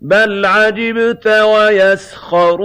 بَلْ عَجِبْتَ وَيَسْخَرُونَ